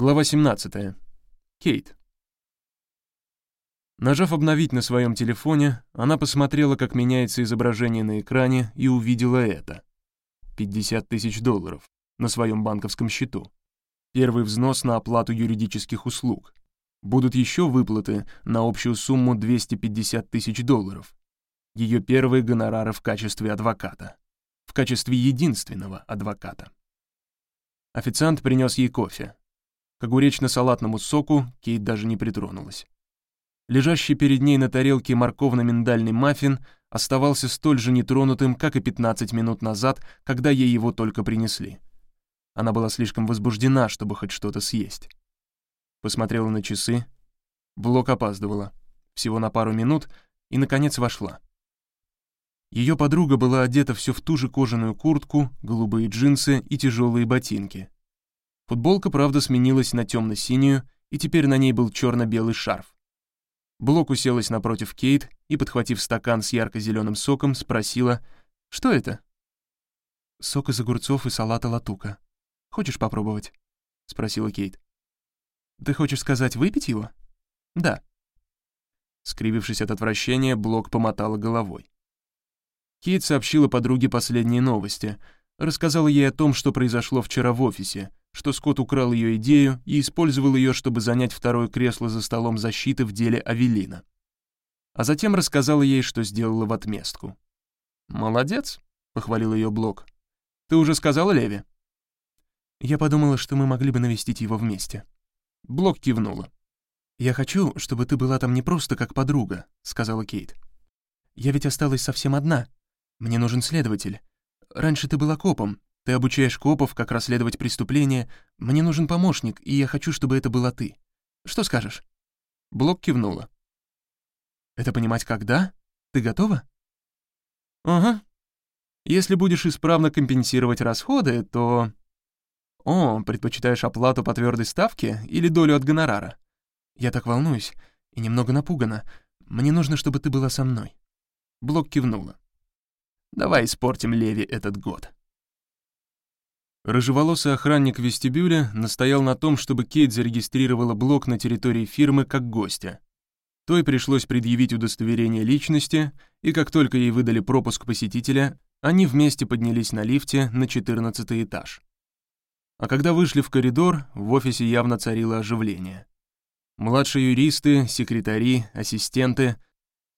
Глава 17. Кейт. Нажав «Обновить» на своем телефоне, она посмотрела, как меняется изображение на экране, и увидела это. 50 тысяч долларов на своем банковском счету. Первый взнос на оплату юридических услуг. Будут еще выплаты на общую сумму 250 тысяч долларов. Ее первые гонорары в качестве адвоката. В качестве единственного адвоката. Официант принес ей кофе. К огуречно-салатному соку Кейт даже не притронулась. Лежащий перед ней на тарелке морковно-миндальный маффин оставался столь же нетронутым, как и 15 минут назад, когда ей его только принесли. Она была слишком возбуждена, чтобы хоть что-то съесть. Посмотрела на часы. Блок опаздывала. Всего на пару минут, и, наконец, вошла. Ее подруга была одета все в ту же кожаную куртку, голубые джинсы и тяжелые ботинки. Футболка, правда, сменилась на темно-синюю, и теперь на ней был черно-белый шарф. Блок уселась напротив Кейт и, подхватив стакан с ярко-зеленым соком, спросила, «Что это?» «Сок из огурцов и салата латука. Хочешь попробовать?» — спросила Кейт. «Ты хочешь сказать, выпить его?» «Да». Скривившись от отвращения, Блок помотала головой. Кейт сообщила подруге последние новости, рассказала ей о том, что произошло вчера в офисе, что Скотт украл ее идею и использовал ее, чтобы занять второе кресло за столом защиты в деле Авелина. А затем рассказала ей, что сделала в отместку. «Молодец», — похвалил ее Блок. «Ты уже сказала Леви?» Я подумала, что мы могли бы навестить его вместе. Блок кивнула. «Я хочу, чтобы ты была там не просто как подруга», — сказала Кейт. «Я ведь осталась совсем одна. Мне нужен следователь. Раньше ты была копом, ты обучаешь копов, как расследовать преступления. Мне нужен помощник, и я хочу, чтобы это была ты. Что скажешь?» Блок кивнула. «Это понимать когда? Ты готова?» «Ага. Если будешь исправно компенсировать расходы, то...» «О, предпочитаешь оплату по твердой ставке или долю от гонорара?» «Я так волнуюсь и немного напугана. Мне нужно, чтобы ты была со мной». Блок кивнула. «Давай испортим Леви этот год». Рыжеволосый охранник в вестибюле настоял на том, чтобы Кейт зарегистрировала блок на территории фирмы как гостя. Той пришлось предъявить удостоверение личности, и как только ей выдали пропуск посетителя, они вместе поднялись на лифте на 14 этаж. А когда вышли в коридор, в офисе явно царило оживление. Младшие юристы, секретари, ассистенты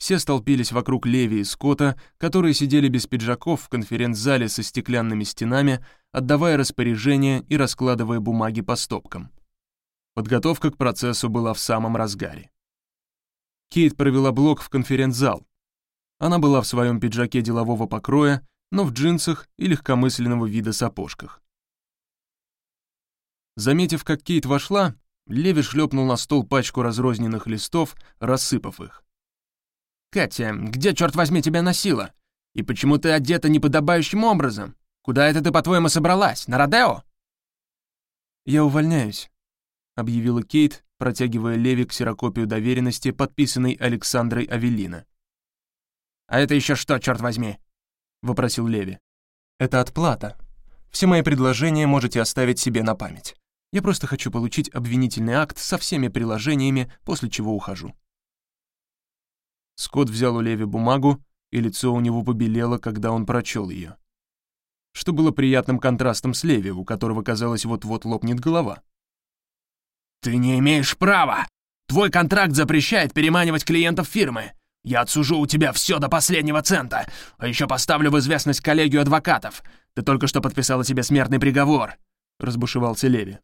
все столпились вокруг Леви и Скотта, которые сидели без пиджаков в конференц-зале со стеклянными стенами, отдавая распоряжения и раскладывая бумаги по стопкам. Подготовка к процессу была в самом разгаре. Кейт провела блок в конференц-зал. Она была в своем пиджаке делового покроя, но в джинсах и легкомысленного вида сапожках. Заметив, как Кейт вошла, Леви шлепнул на стол пачку разрозненных листов, рассыпав их. «Катя, где, черт возьми, тебя носила? И почему ты одета неподобающим образом? Куда это ты, по-твоему, собралась? На Родео?» «Я увольняюсь», — объявила Кейт, протягивая Леви ксерокопию доверенности, подписанной Александрой Авелина. «А это еще что, черт возьми?» — вопросил Леви. «Это отплата. Все мои предложения можете оставить себе на память. Я просто хочу получить обвинительный акт со всеми приложениями, после чего ухожу». Скотт взял у Леви бумагу, и лицо у него побелело, когда он прочел ее. Что было приятным контрастом с Леви, у которого, казалось, вот-вот лопнет голова. «Ты не имеешь права! Твой контракт запрещает переманивать клиентов фирмы. Я отсужу у тебя все до последнего цента, а еще поставлю в известность коллегию адвокатов. Ты только что подписала себе смертный приговор», — разбушевался Леви.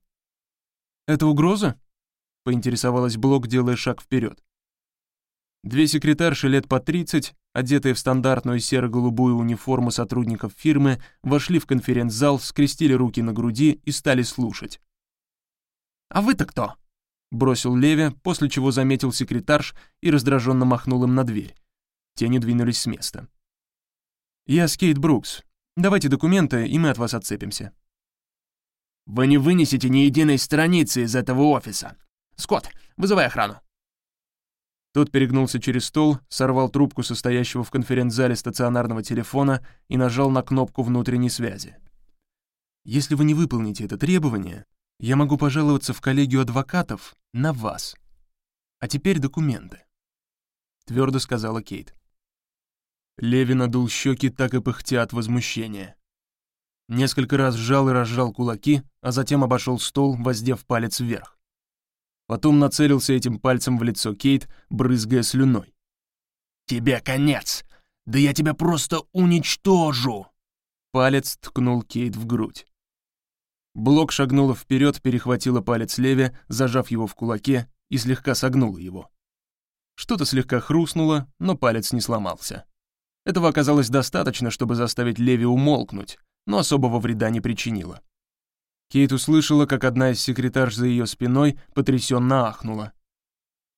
«Это угроза?» — поинтересовалась Блок, делая шаг вперед. Две секретарши лет по 30, одетые в стандартную серо-голубую униформу сотрудников фирмы, вошли в конференц-зал, скрестили руки на груди и стали слушать. «А вы-то кто?» — бросил Леви, после чего заметил секретарш и раздраженно махнул им на дверь. Те не двинулись с места. «Я Скейт Брукс. Давайте документы, и мы от вас отцепимся». «Вы не вынесете ни единой страницы из этого офиса. Скотт, вызывай охрану». Тот перегнулся через стол, сорвал трубку состоящего в конференц-зале стационарного телефона и нажал на кнопку внутренней связи. «Если вы не выполните это требование», Я могу пожаловаться в коллегию адвокатов на вас. А теперь документы», — твердо сказала Кейт. Леви надул щеки, так и пыхтя от возмущения. Несколько раз сжал и разжал кулаки, а затем обошел стол, воздев палец вверх. Потом нацелился этим пальцем в лицо Кейт, брызгая слюной. «Тебе конец! Да я тебя просто уничтожу!» Палец ткнул Кейт в грудь. Блок шагнула вперед, перехватила палец Леви, зажав его в кулаке, и слегка согнула его. Что-то слегка хрустнуло, но палец не сломался. Этого оказалось достаточно, чтобы заставить Леви умолкнуть, но особого вреда не причинило. Кейт услышала, как одна из секретарш за ее спиной потрясенно ахнула.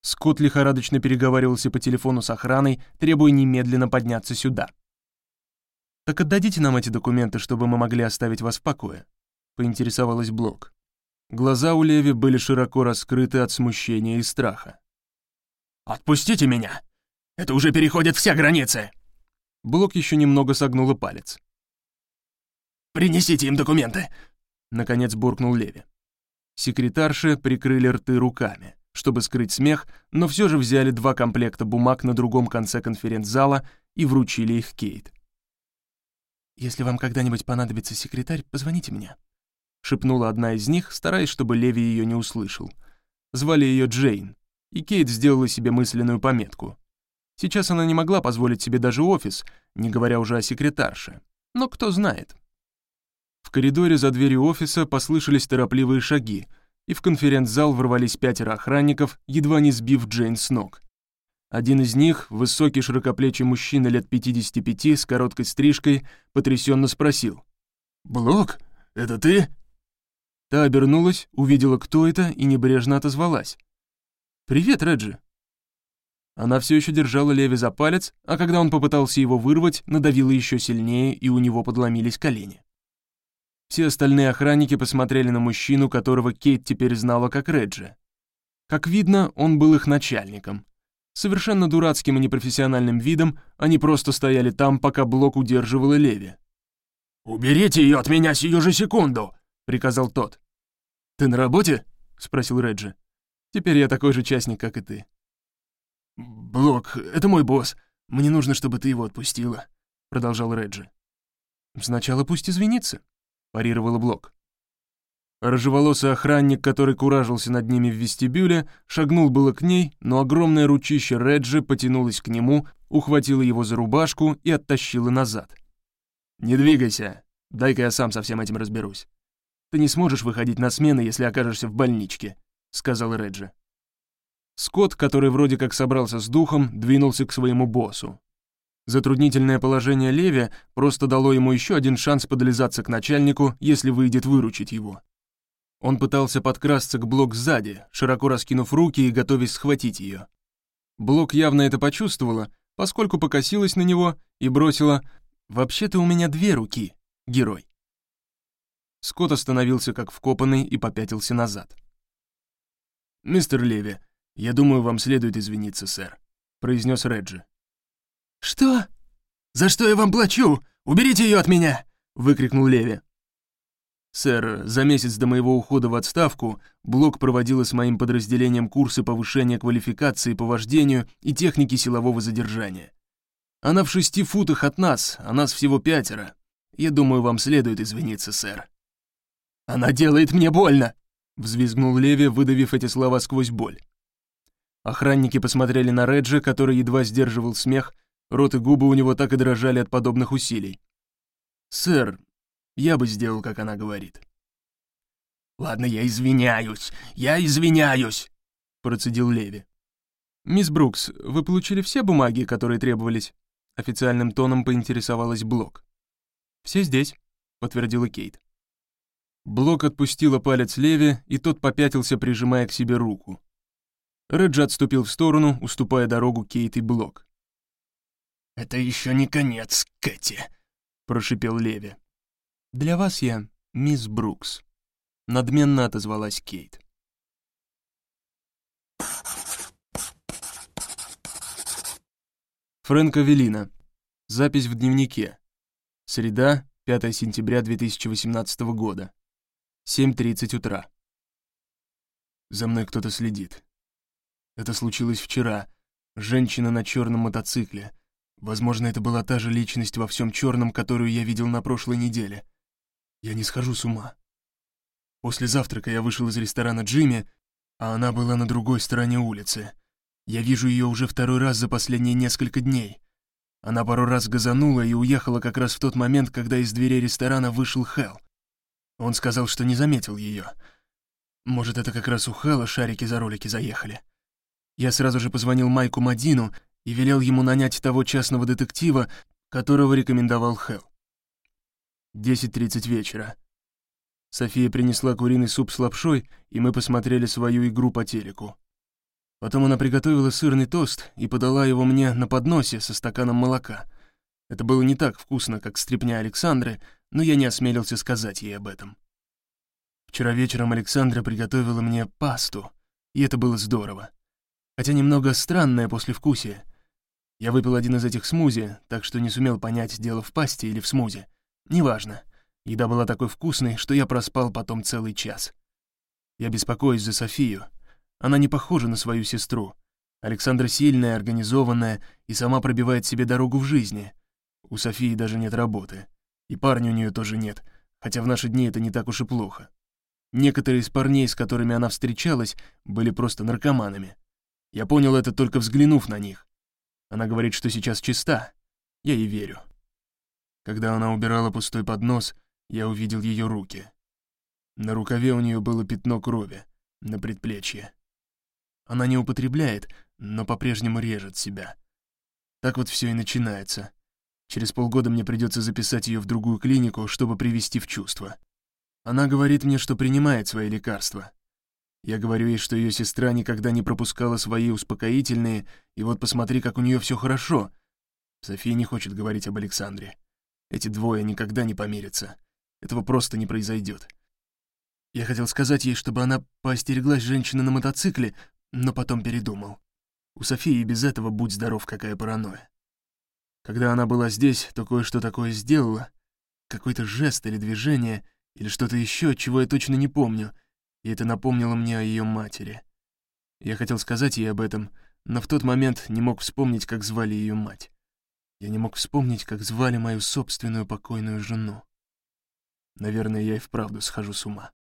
Скотт лихорадочно переговаривался по телефону с охраной, требуя немедленно подняться сюда. «Так отдадите нам эти документы, чтобы мы могли оставить вас в покое», — поинтересовалась Блок. Глаза у Леви были широко раскрыты от смущения и страха. «Отпустите меня! Это уже переходит все границы!» Блок еще немного согнула палец. «Принесите им документы!» Наконец буркнул Леви. Секретарши прикрыли рты руками, чтобы скрыть смех, но все же взяли два комплекта бумаг на другом конце конференц-зала и вручили их Кейт. «Если вам когда-нибудь понадобится секретарь, позвоните мне», — шепнула одна из них, стараясь, чтобы Леви ее не услышал. Звали ее Джейн, и Кейт сделала себе мысленную пометку. Сейчас она не могла позволить себе даже офис, не говоря уже о секретарше. Но кто знает. В коридоре за дверью офиса послышались торопливые шаги, и в конференц-зал ворвались пятеро охранников, едва не сбив Джейн с ног. Один из них, высокий широкоплечий мужчина лет 55 с короткой стрижкой, потрясенно спросил. «Блок, это ты?» Та обернулась, увидела, кто это, и небрежно отозвалась. «Привет, Реджи». Она все еще держала Леви за палец, а когда он попытался его вырвать, надавила еще сильнее, и у него подломились колени. Все остальные охранники посмотрели на мужчину, которого Кейт теперь знала как Реджи. Как видно, он был их начальником. Совершенно дурацким и непрофессиональным видом они просто стояли там, пока Блок удерживала Леви. «Уберите ее от меня сию же секунду!» — приказал тот. «Ты на работе?» — спросил Реджи. «Теперь я такой же частник, как и ты». «Блок, это мой босс. Мне нужно, чтобы ты его отпустила», — продолжал Реджи. «Сначала пусть извинится», — парировала Блок. Рыжеволосый охранник, который куражился над ними в вестибюле, шагнул было к ней, но огромное ручище Реджи потянулось к нему, ухватило его за рубашку и оттащило назад. «Не двигайся, дай-ка я сам со всем этим разберусь. Ты не сможешь выходить на смены, если окажешься в больничке», — сказал Реджи. Скотт, который вроде как собрался с духом, двинулся к своему боссу. Затруднительное положение Леви просто дало ему еще один шанс подлизаться к начальнику, если выйдет выручить его. Он пытался подкрасться к Блок сзади, широко раскинув руки и готовясь схватить ее. Блок явно это почувствовала, поскольку покосилась на него и бросила «Вообще-то у меня две руки, герой». Скотт остановился как вкопанный и попятился назад. «Мистер Леви, я думаю, вам следует извиниться, сэр», — произнес Реджи. «Что? За что я вам плачу? Уберите ее от меня!» — выкрикнул Леви. «Сэр, за месяц до моего ухода в отставку Блок проводила с моим подразделением курсы повышения квалификации по вождению и техники силового задержания. Она в шести футах от нас, а нас всего пятеро. Я думаю, вам следует извиниться, сэр». «Она делает мне больно!» — взвизгнул Леви, выдавив эти слова сквозь боль. Охранники посмотрели на Реджи, который едва сдерживал смех, Рот и губы у него так и дрожали от подобных усилий. «Сэр, я бы сделал, как она говорит». «Ладно, я извиняюсь, я извиняюсь», — процедил Леви. «Мисс Брукс, вы получили все бумаги, которые требовались?» Официальным тоном поинтересовалась Блок. «Все здесь», — подтвердила Кейт. Блок отпустила палец Леви, и тот попятился, прижимая к себе руку. Реджи отступил в сторону, уступая дорогу Кейт и Блок. «Это еще не конец, Кэти», — прошипел Леви. «Для вас я мисс Брукс», — надменно отозвалась Кейт. Фрэнк Авелина. Запись в дневнике. Среда, 5 сентября 2018 года. 7.30 утра. За мной кто-то следит. Это случилось вчера. Женщина на черном мотоцикле. Возможно, это была та же личность во всем черном, которую я видел на прошлой неделе. Я не схожу с ума. После завтрака я вышел из ресторана Джимми, а она была на другой стороне улицы. Я вижу ее уже второй раз за последние несколько дней. Она пару раз газанула и уехала как раз в тот момент, когда из дверей ресторана вышел Хелл. Он сказал, что не заметил ее — может, это как раз у Хэлла шарики за ролики заехали. Я сразу же позвонил Майку Мадину и велел ему нанять того частного детектива, которого рекомендовал Хэл. 10.30 вечера. София принесла куриный суп с лапшой, и мы посмотрели свою игру по телеку. Потом она приготовила сырный тост и подала его мне на подносе со стаканом молока. Это было не так вкусно, как стряпня Александры, но я не осмелился сказать ей об этом. Вчера вечером Александра приготовила мне пасту, и это было здорово. Хотя немного странное послевкусие. Я выпил один из этих смузи, так что не сумел понять, дело в пасте или в смузи. Неважно. Еда была такой вкусной, что я проспал потом целый час. Я беспокоюсь за Софию. Она не похожа на свою сестру. Александра сильная, организованная и сама пробивает себе дорогу в жизни. У Софии даже нет работы. И парня у нее тоже нет, хотя в наши дни это не так уж и плохо. Некоторые из парней, с которыми она встречалась, были просто наркоманами. Я понял это только взглянув на них. Она говорит, что сейчас чиста. Я ей верю. Когда она убирала пустой поднос, я увидел ее руки. На рукаве у нее было пятно крови, на предплечье. Она не употребляет, но по-прежнему режет себя. Так вот все и начинается. Через полгода мне придется записать ее в другую клинику, чтобы привести в чувство. Она говорит мне, что принимает свои лекарства. Я говорю ей, что ее сестра никогда не пропускала свои успокоительные, и вот посмотри, как у нее все хорошо. София не хочет говорить об Александре. Эти двое никогда не помирятся. Этого просто не произойдет. Я хотел сказать ей, чтобы она поостереглась женщины на мотоцикле, но потом передумал. У Софии без этого будь здоров, какая паранойя. Когда она была здесь, то кое-что такое сделала, какой-то жест или движение — или что-то еще, чего я точно не помню, и это напомнило мне о ее матери. Я хотел сказать ей об этом, но в тот момент не мог вспомнить, как звали ее мать. Я не мог вспомнить, как звали мою собственную покойную жену. Наверное, я и вправду схожу с ума.